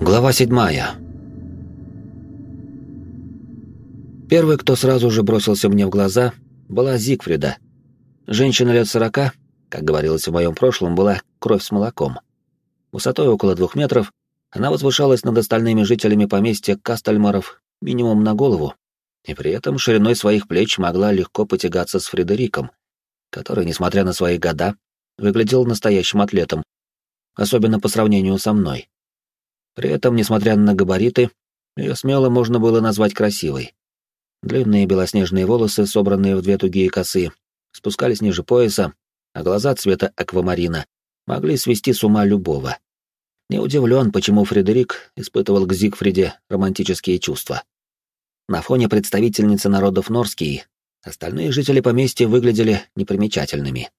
Глава седьмая. Первый, кто сразу же бросился мне в глаза, была Зигфрида. Женщина лет сорока, как говорилось в моем прошлом, была кровь с молоком. Высотой около двух метров она возвышалась над остальными жителями поместья Кастальмаров минимум на голову, и при этом шириной своих плеч могла легко потягаться с Фредериком, который, несмотря на свои года, выглядел настоящим атлетом, особенно по сравнению со мной. При этом, несмотря на габариты, ее смело можно было назвать красивой. Длинные белоснежные волосы, собранные в две тугие косы, спускались ниже пояса, а глаза цвета аквамарина могли свести с ума любого. Не удивлен, почему Фредерик испытывал к Зигфриде романтические чувства. На фоне представительницы народов Норские остальные жители поместья выглядели непримечательными.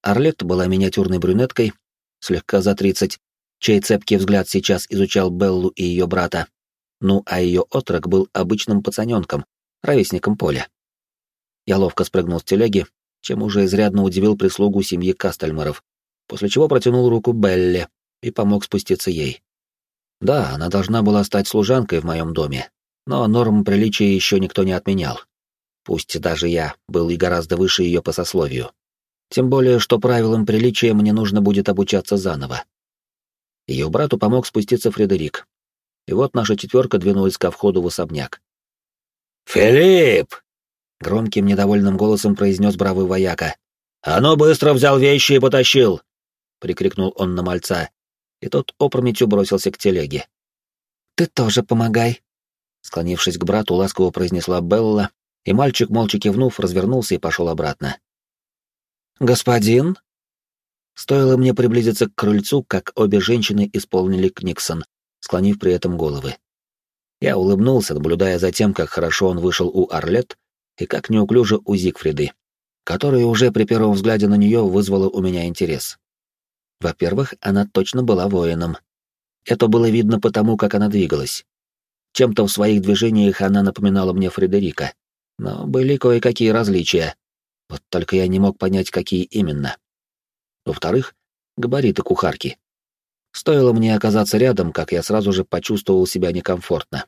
Орлет была миниатюрной брюнеткой, слегка за тридцать, чей цепкий взгляд сейчас изучал Беллу и ее брата, ну а ее отрок был обычным пацаненком, ровесником Поля. Я ловко спрыгнул с телеги, чем уже изрядно удивил прислугу семьи Кастельмаров, после чего протянул руку Белле и помог спуститься ей. Да, она должна была стать служанкой в моем доме, но норм приличия еще никто не отменял. Пусть даже я был и гораздо выше ее по сословию. Тем более, что правилам приличия мне нужно будет обучаться заново. Ее брату помог спуститься Фредерик. И вот наша четверка двинулась ко входу в особняк. «Филипп!» — громким недовольным голосом произнес бравый вояка. «А ну быстро взял вещи и потащил!» — прикрикнул он на мальца, и тот опрометью бросился к телеге. «Ты тоже помогай!» Склонившись к брату, ласково произнесла Белла, и мальчик, молча кивнув, развернулся и пошел обратно. «Господин?» Стоило мне приблизиться к крыльцу, как обе женщины исполнили Книксон, склонив при этом головы. Я улыбнулся, наблюдая за тем, как хорошо он вышел у Орлет и как неуклюже у Зигфриды, которая уже при первом взгляде на нее вызвала у меня интерес. Во-первых, она точно была воином. Это было видно потому, как она двигалась. Чем-то в своих движениях она напоминала мне Фредерика, но были кое-какие различия. Вот только я не мог понять, какие именно. Во-вторых, габариты кухарки. Стоило мне оказаться рядом, как я сразу же почувствовал себя некомфортно.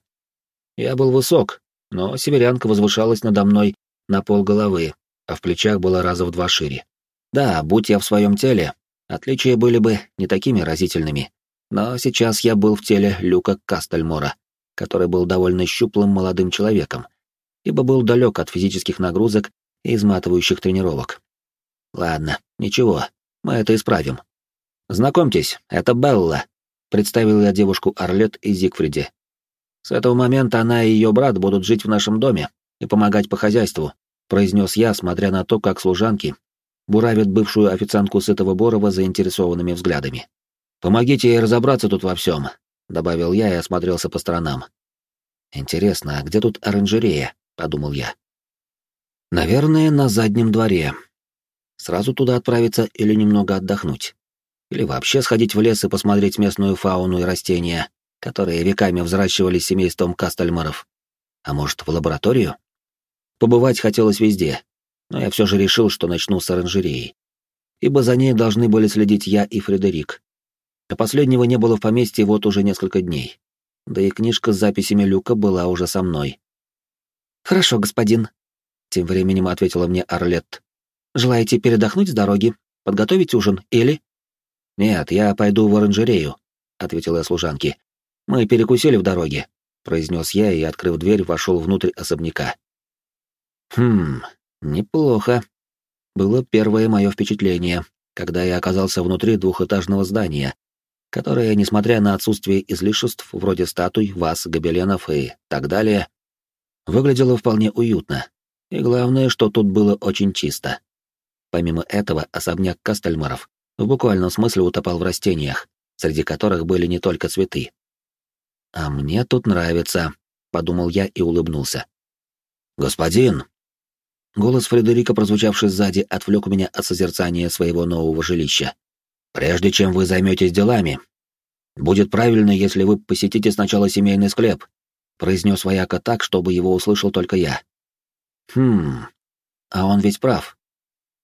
Я был высок, но северянка возвышалась надо мной на пол головы, а в плечах была раза в два шире. Да, будь я в своем теле, отличия были бы не такими разительными. Но сейчас я был в теле Люка Кастельмора, который был довольно щуплым молодым человеком, ибо был далек от физических нагрузок и изматывающих тренировок. Ладно, ничего, мы это исправим. Знакомьтесь, это Белла, представил я девушку Орлет и Зигфриде. С этого момента она и ее брат будут жить в нашем доме и помогать по хозяйству, произнес я, смотря на то, как служанки буравят бывшую официантку сытого Борова заинтересованными взглядами. «Помогите ей разобраться тут во всем», — добавил я и осмотрелся по сторонам. «Интересно, а где тут оранжерея?» — подумал я. «Наверное, на заднем дворе», Сразу туда отправиться или немного отдохнуть? Или вообще сходить в лес и посмотреть местную фауну и растения, которые веками взращивались семейством Кастельмаров? А может, в лабораторию? Побывать хотелось везде, но я все же решил, что начну с оранжереи. Ибо за ней должны были следить я и Фредерик. А последнего не было в поместье вот уже несколько дней. Да и книжка с записями Люка была уже со мной. «Хорошо, господин», — тем временем ответила мне Орлетт. Желаете передохнуть с дороги, подготовить ужин или...» «Нет, я пойду в оранжерею», — ответила я служанке. «Мы перекусили в дороге», — произнес я и, открыв дверь, вошел внутрь особняка. «Хм, неплохо. Было первое мое впечатление, когда я оказался внутри двухэтажного здания, которое, несмотря на отсутствие излишеств вроде статуй, ваз, гобеленов и так далее, выглядело вполне уютно. И главное, что тут было очень чисто. Помимо этого, особняк Кастельмаров в буквальном смысле утопал в растениях, среди которых были не только цветы. «А мне тут нравится», — подумал я и улыбнулся. «Господин!» Голос Фредерика, прозвучавший сзади, отвлек меня от созерцания своего нового жилища. «Прежде чем вы займетесь делами, будет правильно, если вы посетите сначала семейный склеп», — произнес вояка так, чтобы его услышал только я. «Хм, а он ведь прав.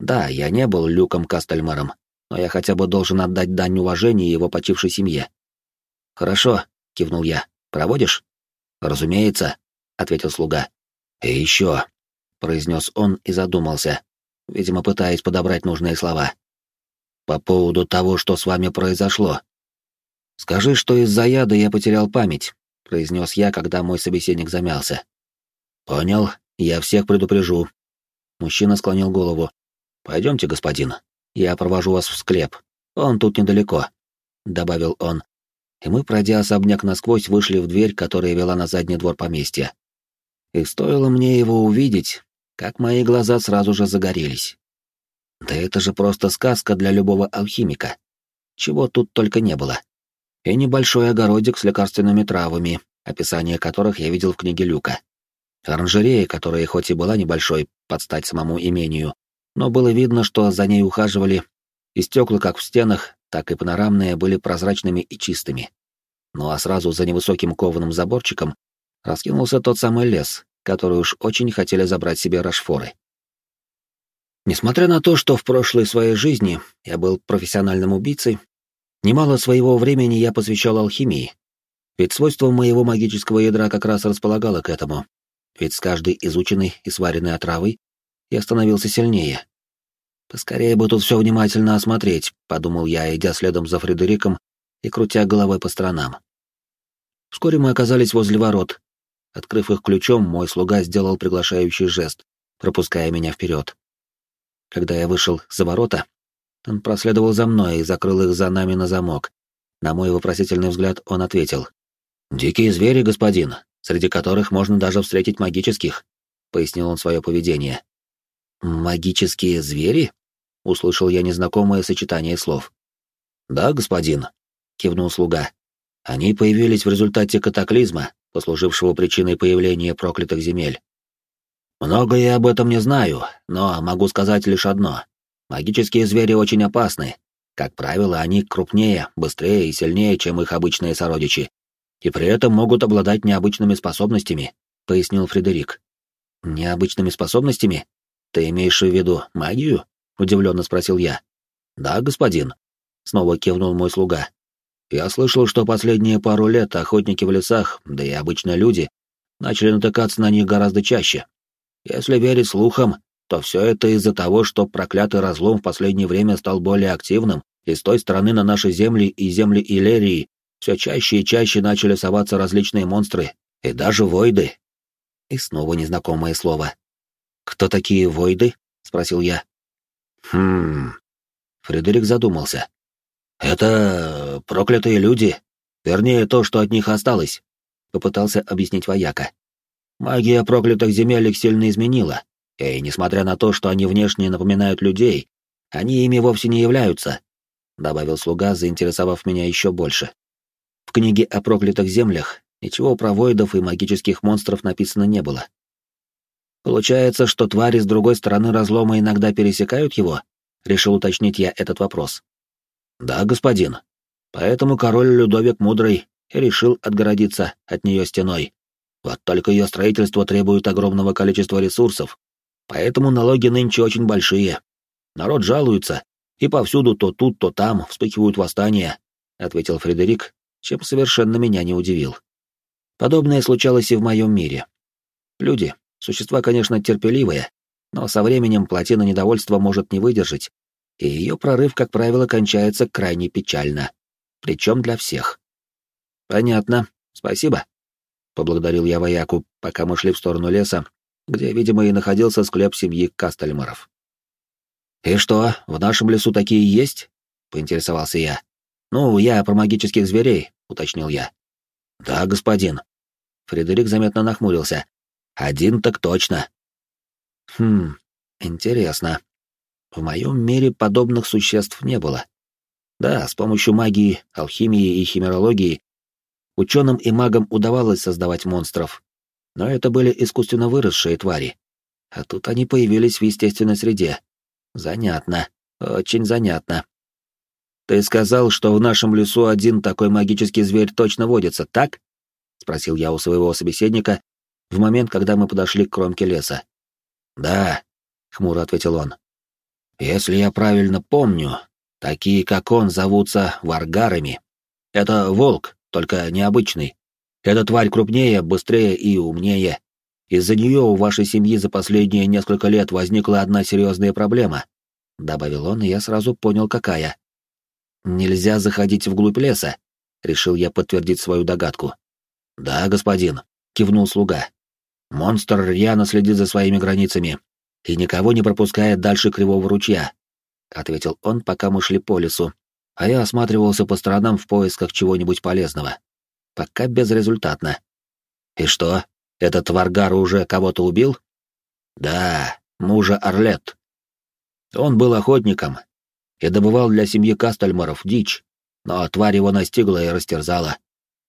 Да, я не был Люком Кастельмаром, но я хотя бы должен отдать дань уважения его почившей семье. Хорошо, — кивнул я. «Проводишь?» «Разумеется», — ответил слуга. «И еще», — произнес он и задумался, видимо, пытаясь подобрать нужные слова. «По поводу того, что с вами произошло. Скажи, что из-за яда я потерял память», — произнес я, когда мой собеседник замялся. «Понял, я всех предупрежу». Мужчина склонил голову. «Пойдемте, господин, я провожу вас в склеп. Он тут недалеко», — добавил он. И мы, пройдя особняк насквозь, вышли в дверь, которая вела на задний двор поместья. И стоило мне его увидеть, как мои глаза сразу же загорелись. Да это же просто сказка для любого алхимика. Чего тут только не было. И небольшой огородик с лекарственными травами, описание которых я видел в книге Люка. Оранжерея, которая хоть и была небольшой, под стать самому имению, но было видно, что за ней ухаживали, и стекла как в стенах, так и панорамные были прозрачными и чистыми. Ну а сразу за невысоким кованым заборчиком раскинулся тот самый лес, который уж очень хотели забрать себе рашфоры. Несмотря на то, что в прошлой своей жизни я был профессиональным убийцей, немало своего времени я посвящал алхимии, ведь свойство моего магического ядра как раз располагало к этому, ведь с каждой изученной и сваренной отравой я становился сильнее. Поскорее бы тут все внимательно осмотреть, подумал я, идя следом за Фредериком и крутя головой по сторонам. Вскоре мы оказались возле ворот. Открыв их ключом, мой слуга сделал приглашающий жест, пропуская меня вперед. Когда я вышел за ворота, он проследовал за мной и закрыл их за нами на замок. На мой вопросительный взгляд он ответил. «Дикие звери, господин, среди которых можно даже встретить магических», — пояснил он свое поведение. «Магические звери?» — услышал я незнакомое сочетание слов. «Да, господин», — кивнул слуга. «Они появились в результате катаклизма, послужившего причиной появления проклятых земель. Много я об этом не знаю, но могу сказать лишь одно. Магические звери очень опасны. Как правило, они крупнее, быстрее и сильнее, чем их обычные сородичи, и при этом могут обладать необычными способностями», — пояснил Фредерик. «Необычными способностями? Ты имеешь в виду магию?» удивленно спросил я. Да, господин, снова кивнул мой слуга. Я слышал, что последние пару лет охотники в лесах, да и обычные люди, начали натыкаться на них гораздо чаще. Если верить слухам, то все это из-за того, что проклятый разлом в последнее время стал более активным, и с той стороны на наши земли и земли Илерии все чаще и чаще начали соваться различные монстры, и даже войды. И снова незнакомое слово. «Кто такие войды?» — спросил я. Хм. Фредерик задумался. Это проклятые люди, вернее то, что от них осталось, попытался объяснить вояка. Магия проклятых земель их сильно изменила, и несмотря на то, что они внешне напоминают людей, они ими вовсе не являются, добавил слуга, заинтересовав меня еще больше. В книге о проклятых землях ничего про воидов и магических монстров написано не было. Получается, что твари с другой стороны разлома иногда пересекают его? Решил уточнить я этот вопрос. Да, господин. Поэтому король Людовик Мудрый решил отгородиться от нее стеной. Вот только ее строительство требует огромного количества ресурсов, поэтому налоги нынче очень большие. Народ жалуется, и повсюду то тут, то там вспыхивают восстания, — ответил Фредерик, чем совершенно меня не удивил. Подобное случалось и в моем мире. Люди, Существа, конечно, терпеливые, но со временем плотина недовольства может не выдержать, и ее прорыв, как правило, кончается крайне печально. Причем для всех. «Понятно. Спасибо», — поблагодарил я вояку, пока мы шли в сторону леса, где, видимо, и находился склеп семьи Кастельмаров. «И что, в нашем лесу такие есть?» — поинтересовался я. «Ну, я про магических зверей», — уточнил я. «Да, господин». Фредерик заметно нахмурился, один так точно. Хм, интересно. В моем мире подобных существ не было. Да, с помощью магии, алхимии и химерологии ученым и магам удавалось создавать монстров, но это были искусственно выросшие твари. А тут они появились в естественной среде. Занятно, очень занятно. Ты сказал, что в нашем лесу один такой магический зверь точно водится, так? спросил я у своего собеседника, в момент, когда мы подошли к кромке леса. «Да», — хмуро ответил он. «Если я правильно помню, такие, как он, зовутся варгарами. Это волк, только необычный. Эта тварь крупнее, быстрее и умнее. Из-за нее у вашей семьи за последние несколько лет возникла одна серьезная проблема», — добавил он, и я сразу понял, какая. «Нельзя заходить вглубь леса», — решил я подтвердить свою догадку. «Да, господин», — кивнул слуга. «Монстр рьяно следит за своими границами и никого не пропускает дальше Кривого ручья», — ответил он, пока мы шли по лесу, а я осматривался по сторонам в поисках чего-нибудь полезного. Пока безрезультатно. «И что, этот Варгар уже кого-то убил?» «Да, мужа Орлет. Он был охотником и добывал для семьи Кастельмаров дичь, но тварь его настигла и растерзала.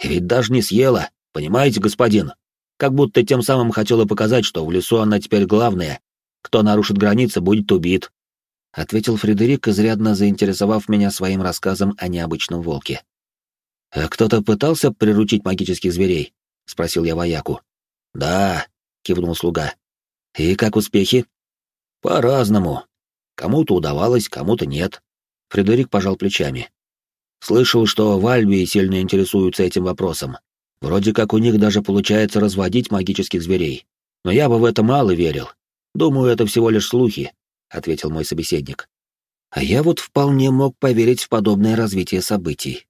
И ведь даже не съела, понимаете, господин? Как будто тем самым хотела показать, что в лесу она теперь главная. Кто нарушит границы, будет убит. Ответил Фредерик, изрядно заинтересовав меня своим рассказом о необычном волке. «А кто-то пытался приручить магических зверей?» — спросил я вояку. «Да», — кивнул слуга. «И как успехи?» «По-разному. Кому-то удавалось, кому-то нет». Фредерик пожал плечами. Слышал, что в Альбии сильно интересуются этим вопросом. Вроде как у них даже получается разводить магических зверей. Но я бы в это мало верил. Думаю, это всего лишь слухи, ответил мой собеседник. А я вот вполне мог поверить в подобное развитие событий.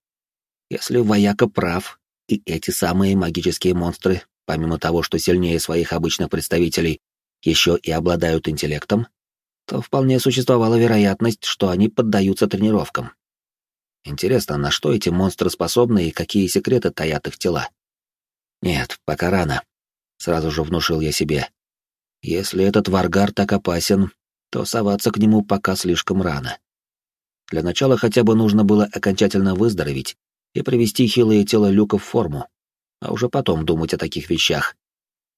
Если вояка прав, и эти самые магические монстры, помимо того, что сильнее своих обычных представителей, еще и обладают интеллектом, то вполне существовала вероятность, что они поддаются тренировкам. Интересно, на что эти монстры способны и какие секреты таят их тела? Нет, пока рано. Сразу же внушил я себе. Если этот варгар так опасен, то соваться к нему пока слишком рано. Для начала хотя бы нужно было окончательно выздороветь и привести хилое тело Люка в форму, а уже потом думать о таких вещах.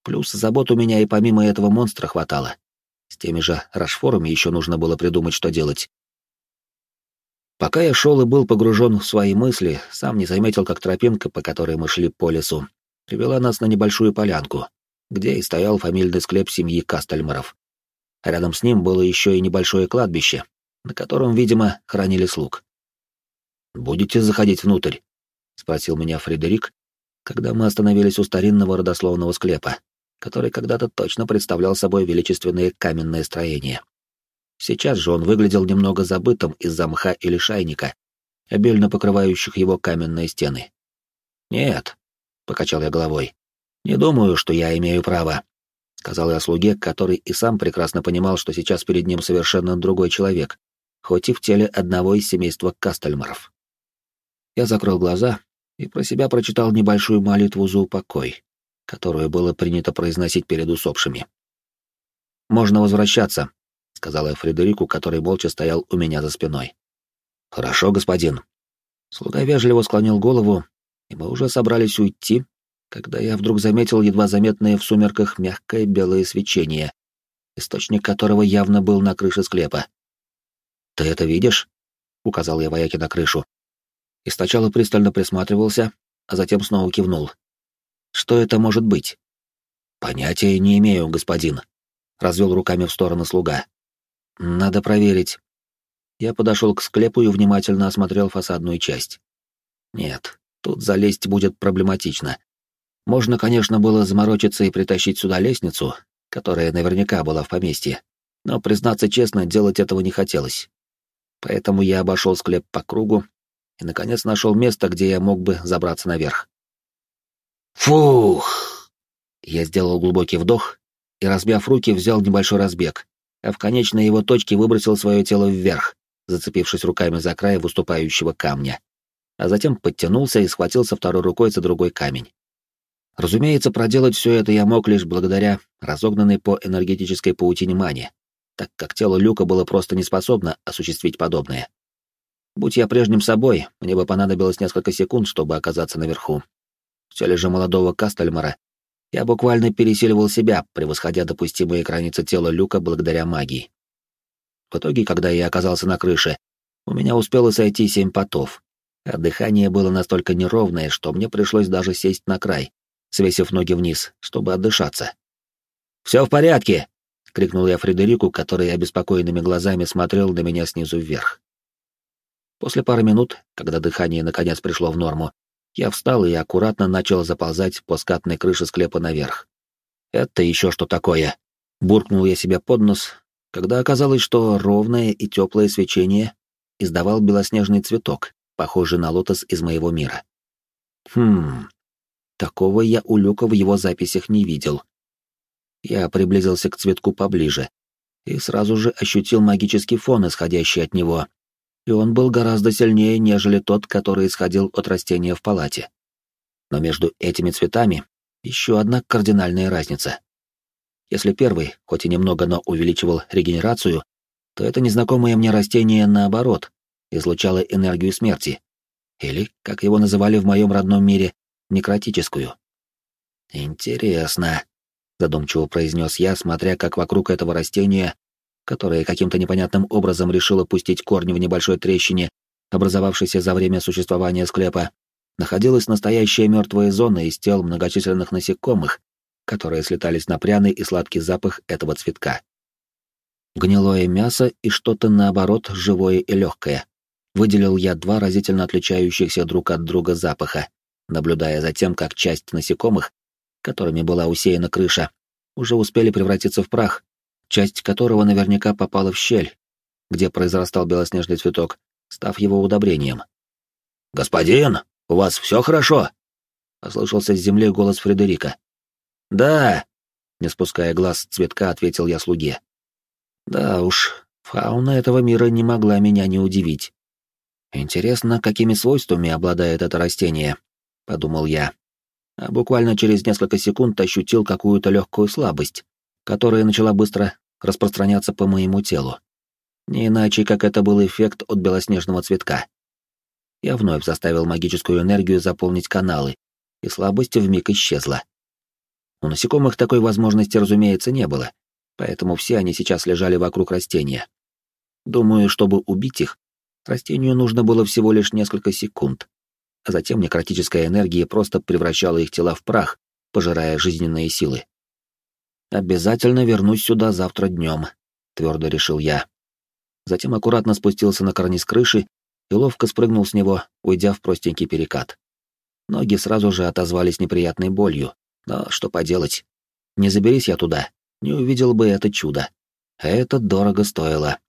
Плюс забот у меня и помимо этого монстра хватало. С теми же Рашфорами еще нужно было придумать, что делать. Пока я шел и был погружен в свои мысли, сам не заметил, как тропинка, по которой мы шли по лесу, привела нас на небольшую полянку, где и стоял фамильный склеп семьи Кастельмаров. Рядом с ним было еще и небольшое кладбище, на котором, видимо, хранили слуг. «Будете заходить внутрь?» — спросил меня Фредерик, когда мы остановились у старинного родословного склепа, который когда-то точно представлял собой величественное каменное строение. Сейчас же он выглядел немного забытым из-за мха или шайника, обильно покрывающих его каменные стены. «Нет», — покачал я головой, — «не думаю, что я имею право», — сказал я слуге, который и сам прекрасно понимал, что сейчас перед ним совершенно другой человек, хоть и в теле одного из семейства Кастельмаров. Я закрыл глаза и про себя прочитал небольшую молитву за упокой, которую было принято произносить перед усопшими. «Можно возвращаться», сказала я Фредерику, который молча стоял у меня за спиной. Хорошо, господин. Слуга вежливо склонил голову, и мы уже собрались уйти, когда я вдруг заметил едва заметное в сумерках мягкое белое свечение, источник которого явно был на крыше склепа. «Ты это видишь?» — указал я вояке на крышу. И сначала пристально присматривался, а затем снова кивнул. «Что это может быть?» «Понятия не имею, господин», — развел руками в сторону слуга. Надо проверить. Я подошел к склепу и внимательно осмотрел фасадную часть. Нет, тут залезть будет проблематично. Можно, конечно, было заморочиться и притащить сюда лестницу, которая наверняка была в поместье, но, признаться честно, делать этого не хотелось. Поэтому я обошел склеп по кругу и, наконец, нашел место, где я мог бы забраться наверх. Фух! Я сделал глубокий вдох и, разбив руки, взял небольшой разбег, а в конечной его точке выбросил свое тело вверх, зацепившись руками за край выступающего камня, а затем подтянулся и схватился второй рукой за другой камень. Разумеется, проделать все это я мог лишь благодаря разогнанной по энергетической паутине мане, так как тело Люка было просто не способно осуществить подобное. Будь я прежним собой, мне бы понадобилось несколько секунд, чтобы оказаться наверху. В теле же молодого Кастельмара я буквально пересиливал себя, превосходя допустимые границы тела Люка благодаря магии. В итоге, когда я оказался на крыше, у меня успело сойти семь потов, а дыхание было настолько неровное, что мне пришлось даже сесть на край, свесив ноги вниз, чтобы отдышаться. «Все в порядке!» — крикнул я Фредерику, который обеспокоенными глазами смотрел на меня снизу вверх. После пары минут, когда дыхание наконец пришло в норму, Я встал и аккуратно начал заползать по скатной крыше склепа наверх. «Это еще что такое?» Буркнул я себе под нос, когда оказалось, что ровное и теплое свечение издавал белоснежный цветок, похожий на лотос из моего мира. Хм, такого я у Люка в его записях не видел. Я приблизился к цветку поближе и сразу же ощутил магический фон, исходящий от него, и он был гораздо сильнее, нежели тот, который исходил от растения в палате. Но между этими цветами еще одна кардинальная разница. Если первый, хоть и немного, но увеличивал регенерацию, то это незнакомое мне растение, наоборот, излучало энергию смерти. Или, как его называли в моем родном мире, некротическую. «Интересно», — задумчиво произнес я, смотря как вокруг этого растения которое каким-то непонятным образом решило пустить корни в небольшой трещине, образовавшейся за время существования склепа, находилась настоящая мертвая зона из тел многочисленных насекомых, которые слетались на пряный и сладкий запах этого цветка. Гнилое мясо и что-то, наоборот, живое и легкое. Выделил я два разительно отличающихся друг от друга запаха, наблюдая за тем, как часть насекомых, которыми была усеяна крыша, уже успели превратиться в прах, часть которого наверняка попала в щель, где произрастал белоснежный цветок, став его удобрением. «Господин, у вас все хорошо?» — послышался с земли голос Фредерика. «Да», — не спуская глаз с цветка, ответил я слуге. «Да уж, фауна этого мира не могла меня не удивить. Интересно, какими свойствами обладает это растение?» — подумал я. А буквально через несколько секунд ощутил какую-то легкую слабость, которая начала быстро распространяться по моему телу. Не иначе, как это был эффект от белоснежного цветка. Я вновь заставил магическую энергию заполнить каналы, и слабость вмиг исчезла. У насекомых такой возможности, разумеется, не было, поэтому все они сейчас лежали вокруг растения. Думаю, чтобы убить их, растению нужно было всего лишь несколько секунд, а затем некротическая энергия просто превращала их тела в прах, пожирая жизненные силы. Обязательно вернусь сюда завтра днем, твердо решил я. Затем аккуратно спустился на карниз крыши и ловко спрыгнул с него, уйдя в простенький перекат. Ноги сразу же отозвались неприятной болью, но что поделать? Не заберись я туда, не увидел бы это чудо. Это дорого стоило.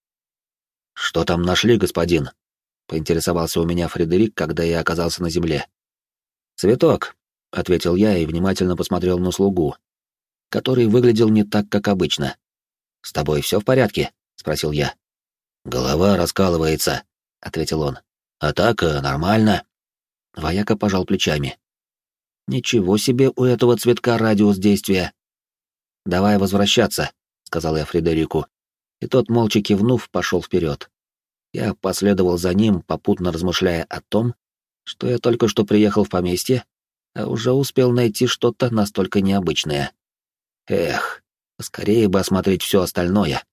«Что там нашли, господин?» — поинтересовался у меня Фредерик, когда я оказался на земле. «Цветок», — ответил я и внимательно посмотрел на слугу, который выглядел не так, как обычно. «С тобой все в порядке?» — спросил я. «Голова раскалывается», — ответил он. «А так, э, нормально». Вояка пожал плечами. «Ничего себе у этого цветка радиус действия». «Давай возвращаться», — сказал я Фредерику, и тот, молча кивнув, пошел вперед. Я последовал за ним, попутно размышляя о том, что я только что приехал в поместье, а уже успел найти что-то настолько необычное. Эх, скорее бы осмотреть все остальное.